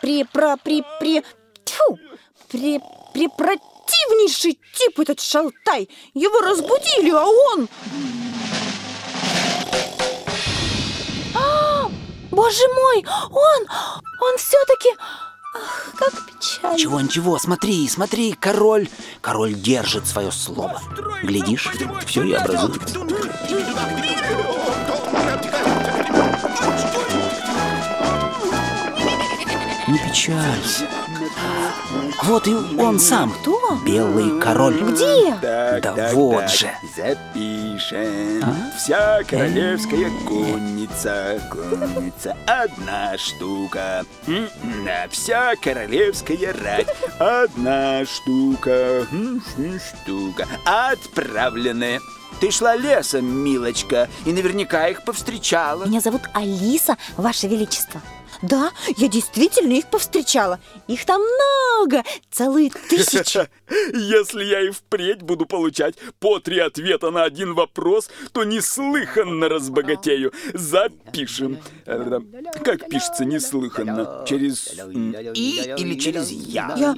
При, про, при, при... Тьфу! При, при противнейший тип этот шалтай! Его разбудили, а он... А, боже мой! Он... Он все-таки... Ах, как печально. Ничего, ничего, смотри, смотри, король. Король держит свое слово. Глядишь, все и образуется. Печалься. Вот и он сам. Кто? Белый король. Где? Так, Да так, вот так, же. Запишем. А? Вся королевская конница. Конница одна штука. М-м, а Вся королевская рать. Одна штука. Штука. Отправлены. Ты шла лесом, милочка, и наверняка их повстречала. Меня зовут Алиса, Ваше Величество. Да, я действительно их повстречала. Их там много, целые тысячи. Если я и впредь буду получать по три ответа на один вопрос, то неслыханно разбогатею. Запишем. Как пишется неслыханно? Через «и» или через «я»? Я,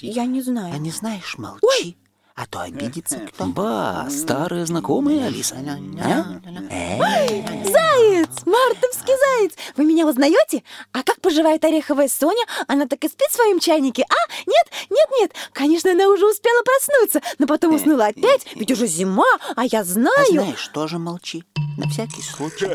я не А знаю. не знаешь, молчи. А то обидится кто. Ба, старая знакомая Алиса. А? Э, Заяц! Мартовский заяц! Вы меня узнаете? А как поживает ореховая Соня? Она так и спит в своем чайнике? А? Нет? Нет, нет! Конечно, она уже успела проснуться, но потом уснула опять, ведь уже зима, а я а знаю... знаешь, тоже молчи. На всякий случай.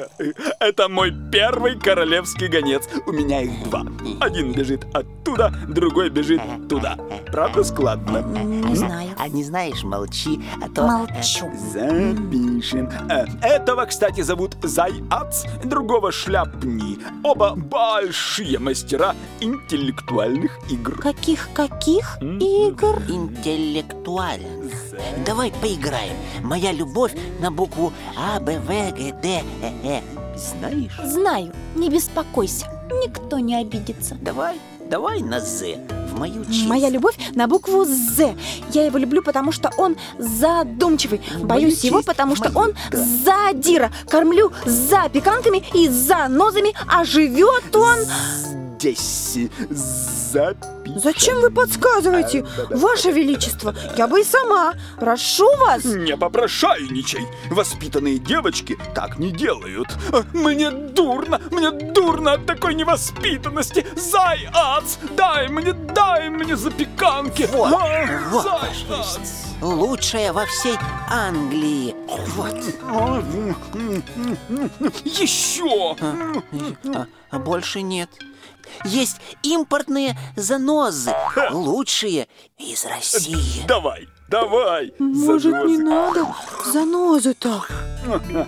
Это мой первый королевский гонец. У меня их два. Один бежит оттуда, другой бежит туда. Правда складно? Не знаю. А не знаешь, молчи, а то... Молчу. Запишем. Э, Этого, кстати, зовут Заяц, другого Шляпни. Оба большие мастера интеллектуальных игр. Каких-каких игр? Интеллектуально. Давай поиграем. Моя любовь на букву А, Б, В, Г, Д, Э, Э. Знаешь? Знаю, не беспокойся, никто не обидится. Давай, давай на З. Мою честь. Моя любовь на букву «З». Я его люблю, потому что он задумчивый. Боюсь его, честь, потому в что он задира. Кормлю за пиканками и за нозами, а живет он... Здесь запишем. Зачем вы подсказываете, Ваше Величество? Я бы и сама. Прошу вас. Не попрошайничай! Воспитанные девочки так не делают. А, Мне дурно, мне дурно от такой невоспитанности. Заяц, дай мне, дай мне запеканки. Вот, А, вот, заяц. Лучшая во всей Англии. Вот. Еще! А, а больше нет. Есть импортные занозы. Лучшие из России. Давай, давай! Может, не занозы. надо? Занозы-то.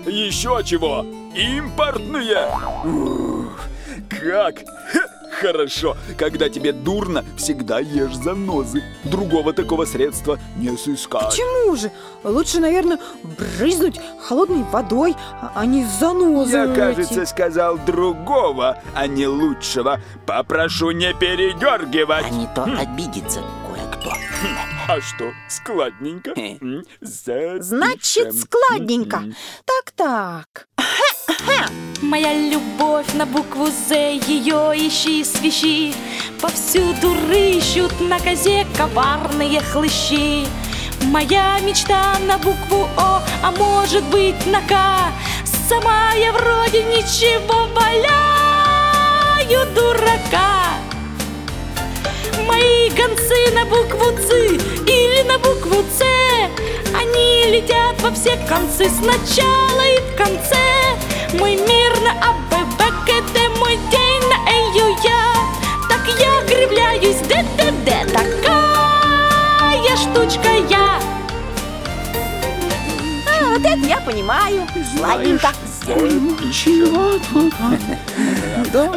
Еще чего? Импортные? Ух, Как? Хорошо, когда тебе дурно, всегда ешь занозы. Другого такого средства не сыскать. Почему же? Лучше, наверное, брызнуть холодной водой, а а не занозы Я, эти. кажется, сказал другого, а не лучшего. Попрошу не передергивать. А не то обидится кое-кто. А что, складненько? Значит, складненько. М. Моя любовь на букву З, ее ищи, свищи. Повсюду рыщут на козе коварные хлыщи. Моя мечта на букву О, а может быть на К. Сама я вроде ничего валяю дурака. Мои гонцы на букву Ц или на букву С Они летят во все концы сначала и в конце Мой мир на А, Б, В, Г, Д, мой день на Э, Ю, Я Так я кривляюсь, Д, Д, Д Такая штучка я А, вот это я понимаю. Сладенько.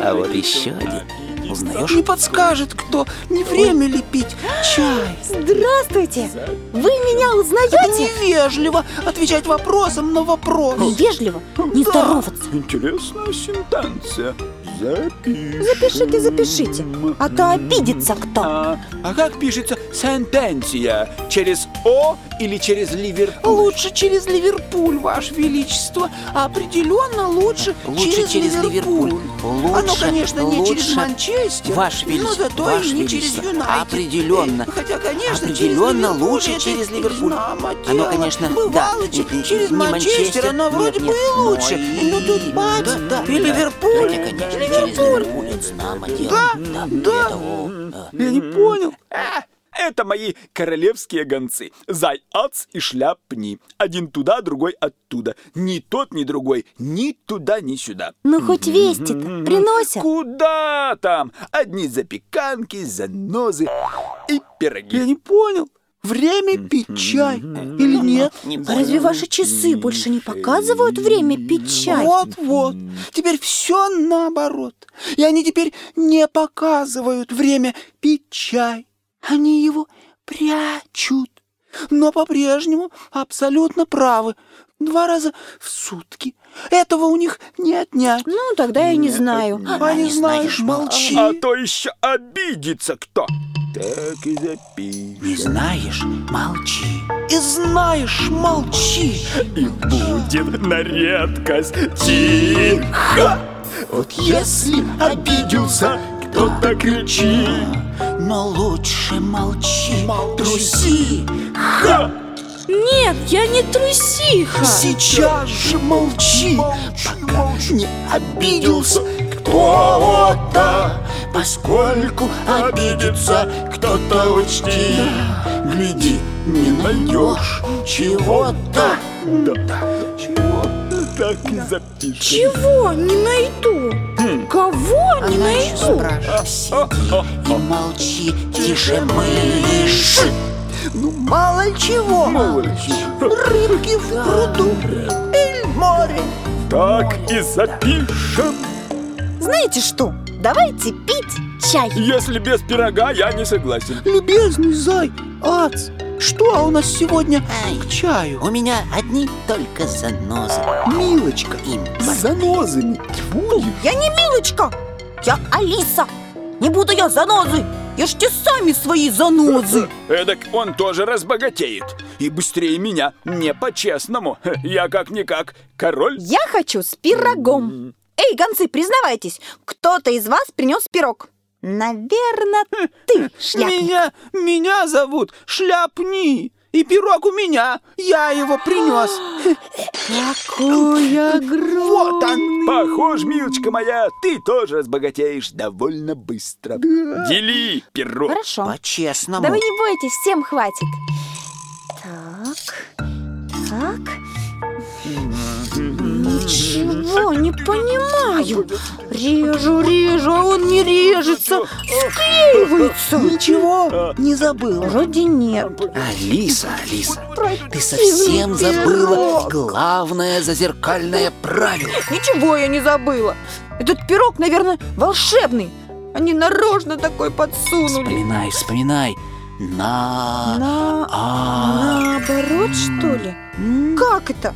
А вот еще один. Узнаешь? Не подскажет кто. Не время ли пить чай? Здравствуйте. Вы меня узнаете? Невежливо отвечать вопросом на вопрос. Невежливо не здороваться. Интересная сентенция. Запишем. Запишите, запишите, а то обидится кто. А, а как пишется сентенция? Через О или через Ливерпуль? Лучше через Ливерпуль, Ваше Величество. Определенно лучше, Лучше через Ливерпуль. Оно, Лучше, конечно, не через. Манчестер, Ваше но Величество, зато Ваше и не через Величество. Юнайтед. Определенно. Хотя, конечно, Определенно через Ливерпуль лучше через Ливерпуль. Оно, конечно, да. Бывало, Не- через не Манчестер, Манчестер, оно вроде нет, бы и но лучше. и- Ну тут бац, Да, да, да. Ливерпуль. Хотя, конечно, через Ливерпуль знамо дело. Да, да. О, э. Я не понял. А, это мои королевские гонцы. Зай-ац и шляпни. Один туда, другой оттуда. Ни тот, ни другой. Ни туда, ни сюда. Ну хоть вести-то приносят. Куда там? Одни запеканки, занозы и пироги. Я не понял. Время пить чай или нет? Не А разве ваши часы больше не показывают время пить чай? Вот-вот. Теперь все наоборот. И они теперь не показывают время пить чай. Они его прячут. Но по-прежнему абсолютно правы. Два раза в сутки. Этого у них не отнять. Ну, тогда я не знаю. А не знаешь, молчи. А то еще обидится кто. Так и запишем. Не знаешь? Молчи. И знаешь, молчи. И будет на редкость тихо. Вот если обиделся, Кто-то кричи. Но лучше молчи. труси. Ха! Нет, я не трусиха Сейчас же молчи, пока не обиделся кто-то. Поскольку Обидится кто-то учти. Гляди, не найдешь чего-то. Да. Чего? Так и запишем. Чего не найду? Кого не найду? Сиди и молчи, тише мышь. Ну, мало чего. Мало Рыбки в пруду или море. Так и запишем. Знаете что? Давайте пить чай. Если без пирога, я не согласен. Любезный зай, ац, что у нас сегодня Ай. к чаю? У меня одни только занозы. Милочка, Им с занозами. Тьфу, Я не Милочка, я Алиса. Не буду я занозы. Ешьте сами свои занозы. Эдак он тоже разбогатеет. И быстрее меня. Не по-честному. Я как-никак король. Я хочу с пирогом. Эй, гонцы, признавайтесь, кто-то из вас принес пирог. Наверное, ты, шляпник. Меня, меня зовут Шляпни. И пирог у меня. Я его принес. Какой огромный. Вот он. Похож, милочка моя, ты тоже разбогатеешь довольно быстро. Дели пирог. Хорошо. По-честному. Да вы не бойтесь, всем хватит. Так, так. Ничего не понимаю. Режу, режу, а он не режется. Склеивается. Ничего не забыл. Вроде нет. Алиса, Алиса, ты совсем забыла пирог. главное зазеркальное правило. Ничего я не забыла. Этот пирог, наверное, волшебный. Они нарочно такой подсунули. Вспоминай, вспоминай. На... На... А... Наоборот, что ли? Как это?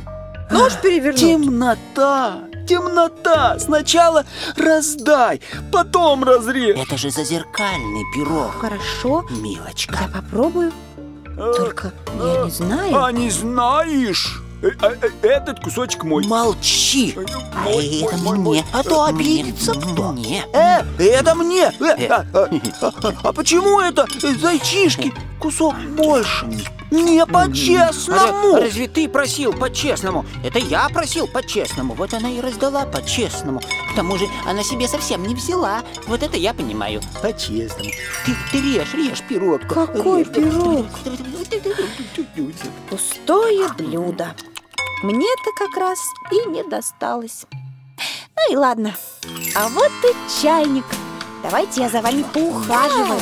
Нож перевернуть? Темнота, темнота. Сначала раздай, потом разрежь. Это же зазеркальный пирог, Хорошо, милочка. я попробую. Только я не знаю. А не знаешь? Э, э, э, Этот кусочек мой. Молчи. А Мой, это мой, мой, мне. А то Мне, обидится кто. Мне. Э, это мне. Э, а, а, а, а почему это э, зайчишки кусок больше? Не по-честному. Ра- Разве ты просил по-честному? Это я просил по-честному. Вот она и раздала по-честному. К тому же она себе совсем не взяла. Вот это я понимаю. По-честному. Ты, ты режь, режь пирог. Какой Режь. пирог? Пустое блюдо. Мне-то как раз и не досталось. Ну и ладно. А вот и чайник. Давайте я за вами поухаживаю.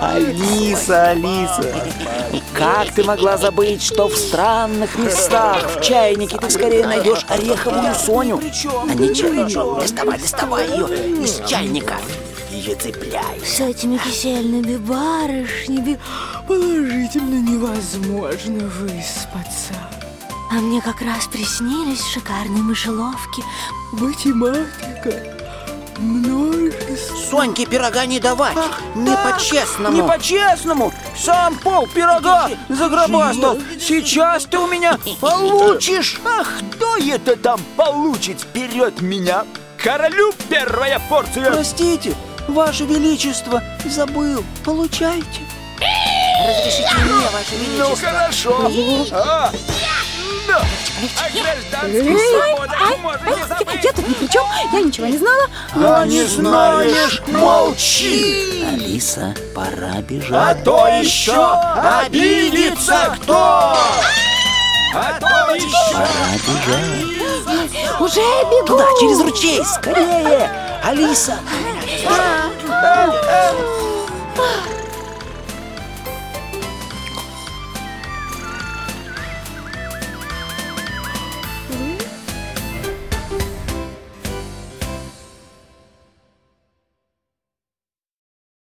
Алиса, Алиса, как ты могла забыть, что в странных местах в чайнике ты скорее найдешь ореховую Соню? А ничего, ничего, доставай, доставай ее из чайника и цепляй. С этими кисельными барышнями положительно невозможно выспаться. А мне как раз приснились шикарные мышеловки. Математика. Множество. Соньке пирога не давать, не по-честному. Не по-честному! Сам пол пирога загробастал! Сейчас ты у меня получишь! А кто это там получит вперед меня? Королю первая порция! Простите, Ваше Величество, забыл. Получайте. Разрешите мне, Ваше Ну Величество. хорошо. А, да. А можете забыть. Я тут ни при чем, я ничего не знала. А не знаешь, молчи! Алиса, пора А бежать. то еще обидится кто! А то еще... Пора бежать. Уже бегу. Туда, через ручей, скорее! Алиса! А,